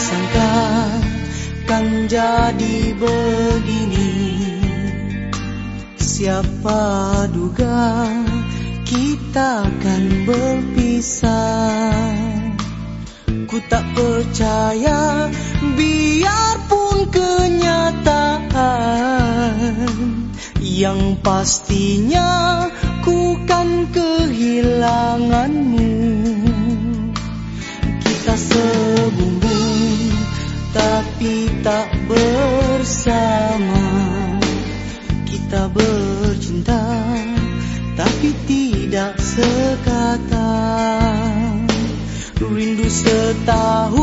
sangka kan jadi begini? Siapa duga kita akan berpisah? Ku tak percaya biarpun kenyataan Yang pastinya ku kan kehilanganmu Sebumbung tapi tak bersama. Kita bercinta tapi tidak sekata. Rindu setahun